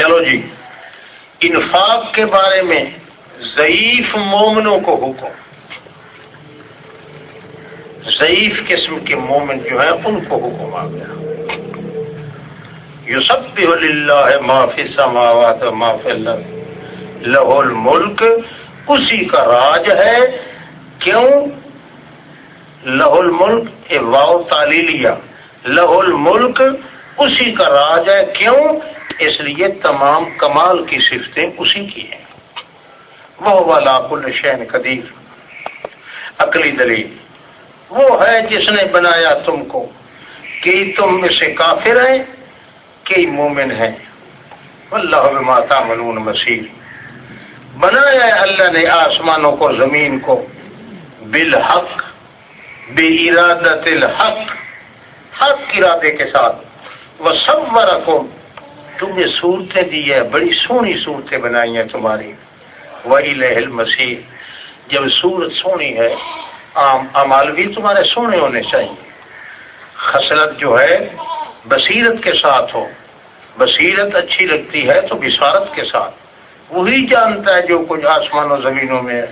چلو جی۔ انفاق کے بارے میں ضعیف مومنوں کو حکم۔ ضعیف قسم کے مومن جو ہیں، ان کو حکم آ گیا۔ یو سب بھی معافی سماوات معافی لہ الملک۔ اسی کا راج ہے۔ کیوں؟ لہ الملک واؤ تعلیلیہ لہ الملک، اسی کا راج ہے۔ کیوں؟ اس لیے تمام کمال کی صفتیں اسی کی ہیں۔ وہ والا کل شین قدیر۔ عقلی دلیل۔ وہ ہے جس نے بنایا تم کو کہ تم میں سے کافر ہیں کئی مومن ہیں۔ اللہ ماتا منون مسیح بنایا ہے اللہ نے آسمانوں کو، زمین کو۔ بالحق بے ارادت الحق۔ حق ارادے کے ساتھ۔ وہ سب تمہیں صورتیں دی ہے بڑی سونی صورتیں بنائی ہیں تمہاری۔ وہی لہل مسیح جب صورت سونی ہے عام امال بھی تمہارے سونے ہونے چاہیے۔ خسرت جو ہے، بصیرت کے ساتھ ہو۔ بصیرت اچھی لگتی ہے تو بصارت کے ساتھ۔ وہی جانتا ہے جو کچھ آسمان و زمینوں میں ہے۔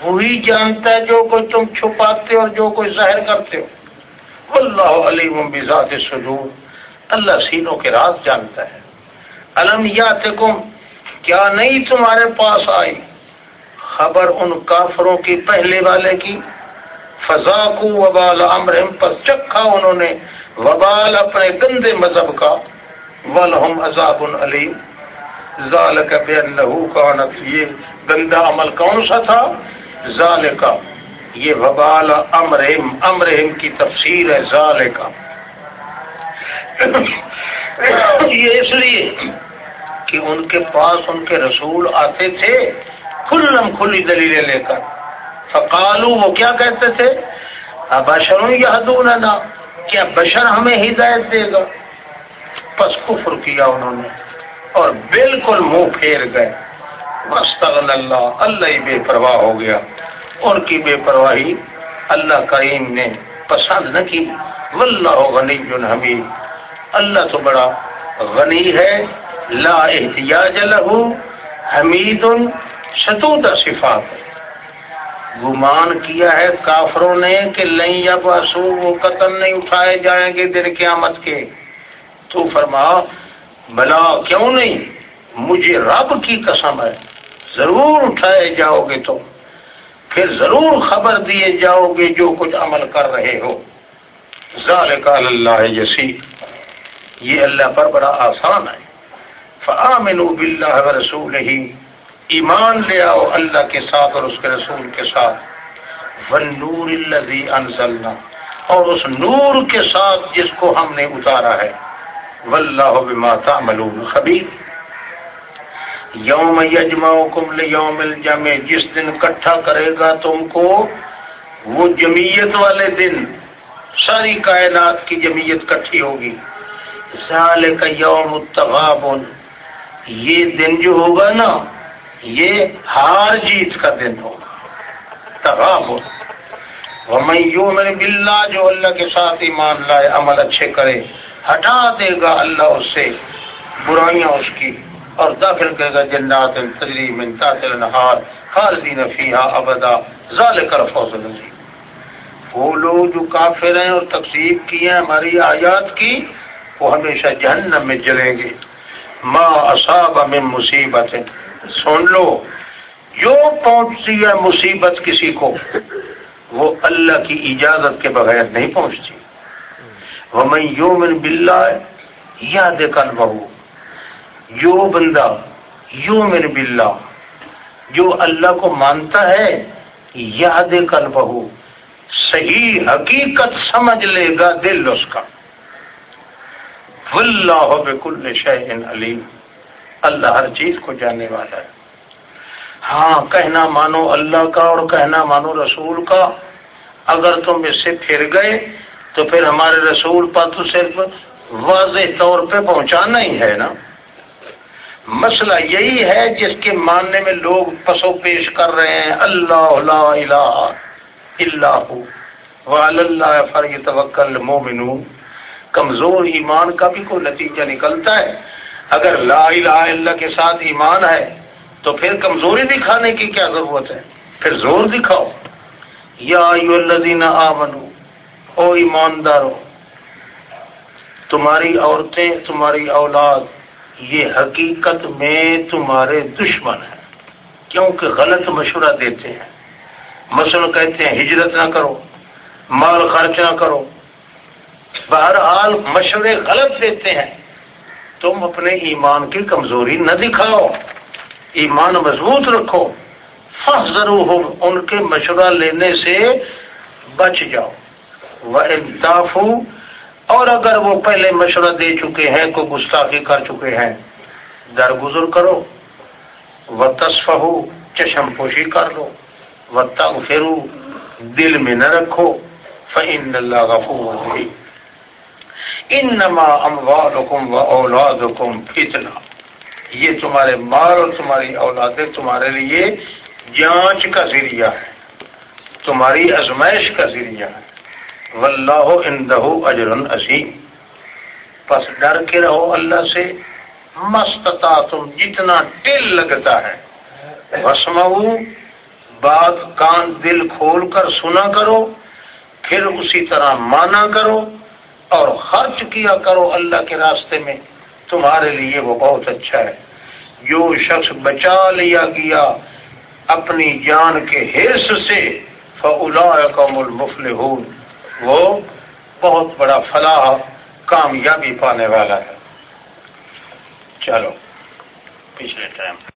وہی جانتا ہے جو کچھ تم چھپاتے ہو اور جو کچھ ظاہر کرتے ہو۔ اللہ علیہ بذات صدور اللہ سینوں کے راز جانتا ہے۔ علم یا کیا نہیں تمہارے پاس آئی؟ خبر ان کافروں کی پہلے والے کی۔ فضا کو وبال امرم پر چکھا انہوں نے وبال اپنے گندے مذہب کا۔ ولہم عذاب علیم۔ ظال کا کانت، یہ گندا عمل کون سا تھا؟ ظال کا یہ وبال امرہم۔ امرہم کی تفسیر ہے ظال کا یہ اس لیے کہ ان کے پاس ان کے رسول آتے تھے کھلم کھلی دلیلیں لے کر۔ فقالو وہ کیا کہتے تھے؟ بشر یا کیا بشر ہمیں ہدایت دے گا؟ پس کفر کیا انہوں نے اور بالکل منہ پھیر گئے۔ مستغل اللہ اللہ ہی بے پرواہ ہو گیا۔ ان کی بے پرواہی؟ اللہ کریم نے پسند نہ کی۔ واللہ غنی حمید۔ اللہ تو بڑا غنی ہے، لا احتیاج لہو، حمید شتوت صفات۔ گمان کیا ہے کافروں نے کہ لئی یا باسو وہ قتل نہیں اٹھائے جائیں گے دن قیامت کے۔ تو فرما، بلا کیوں نہیں؟ مجھے رب کی قسم ہے، ضرور اٹھائے جاؤ گے تو پھر ضرور خبر دیے جاؤ گے جو کچھ عمل کر رہے ہو۔ ذالک اللہ یسی یہ اللہ پر بڑا آسان ہے۔ فآمنوا باللہ ورسولہ ایمان لے آؤ اللہ کے ساتھ اور اس کے رسول کے ساتھ۔ والنور الذی انزلنا اور اس نور کے ساتھ جس کو ہم نے اتارا ہے۔ واللہ بما تعملون خبیر یوم یجمعکم لیوم الجمع۔ جس دن اکٹھا کرے گا تم کو وہ جمعیت والے دن۔ ساری کائنات کی جمعیت کٹھی ہوگی۔ ذالک یوم التغابن۔ یہ دن جو ہوگا نا، یہ ہار جیت کا دن ہوگا۔ تغابن۔ ومن یومن باللہ جو اللہ کے ساتھ ایمان لائے، عمل اچھے کرے، ہٹا دے گا اللہ اس سے برائیاں اس کی، اور داخل کرے گا جنات تجری من تحت الانہار، خالدین فیہا ابدا۔ ذالک الفوز العظیم۔ وہ لوگ جو کافر ہیں اور تقسیب کی ہیں ہماری آیات کی وہ ہمیشہ جہنم میں جلیں گے۔ ماں اصاب میں مصیبت سن لو جو پہنچتی ہے مصیبت کسی کو۔ وہ اللہ کی اجازت کے بغیر نہیں پہنچتی۔ وہ میں یومن بلا یاد کل بہو جو بندہ یومن بلا جو اللہ کو مانتا ہے یاد کل بہو صحیح حقیقت سمجھ لے گا دل اس کا۔ واللہ بکل شیء علیم۔ اللہ ہر چیز کو جاننے والا ہے۔ ہاں کہنا مانو اللہ کا اور کہنا مانو رسول کا۔ اگر تم اس سے پھر گئے، تو پھر ہمارے رسول پر تو صرف واضح طور پہ پہنچانا ہی ہے نا۔ مسئلہ یہی ہے جس کے ماننے میں لوگ پسو پیش کر رہے ہیں۔ اللہ لا الہ اللہ اللہ فر توکل مومنون کمزور ایمان کا بھی کوئی نتیجہ نکلتا ہے۔ اگر لا الہ اللہ کے ساتھ ایمان ہے، تو پھر کمزوری دکھانے کی کیا ضرورت ہے؟ پھر زور دکھاؤ۔ یا الذین آمنو، او ایماندارو، تمہاری عورتیں، تمہاری اولاد، یہ حقیقت میں تمہارے دشمن ہیں۔ کیونکہ غلط مشورہ دیتے ہیں۔ مثلا کہتے ہیں، ہجرت نہ کرو، مال خرچ نہ کرو بہرحال مشورے غلط دیتے ہیں۔ تم اپنے ایمان کی کمزوری نہ دکھاؤ۔ ایمان مضبوط رکھو۔ ضرور ہو ان کے مشورہ لینے سے بچ جاؤ۔ وہ انتاف اور اگر وہ پہلے مشورہ دے چکے ہیں، کو گستاخی کر چکے ہیں، درگزر کرو۔ وہ تصف چشم پوشی کر لو۔ و تنگ دل میں نہ رکھو۔ فعن اللہ غفور ان نما اموالکم و اولادکم فتنہ۔ یہ تمہارے مال اور تمہاری اولادیں تمہارے لیے جانچ کا ذریعہ ہے۔ تمہاری ازمائش کا ذریعہ ہے۔ واللہ اندہ اجر عظیم۔ پس ڈر کے رہو اللہ سے۔ مستتا تم جتنا ٹل لگتا ہے۔ وسمعو بات کان دل کھول کر سنا کرو۔ پھر اسی طرح مانا کرو۔ اور خرچ کیا کرو اللہ کے راستے میں، تمہارے لیے وہ بہت اچھا ہے۔ جو شخص بچا لیا گیا اپنی جان کے حص سے فلا قوم المفل وہ بہت بڑا فلاح، کامیابی پانے والا ہے۔ چلو۔ پچھلے ٹائم۔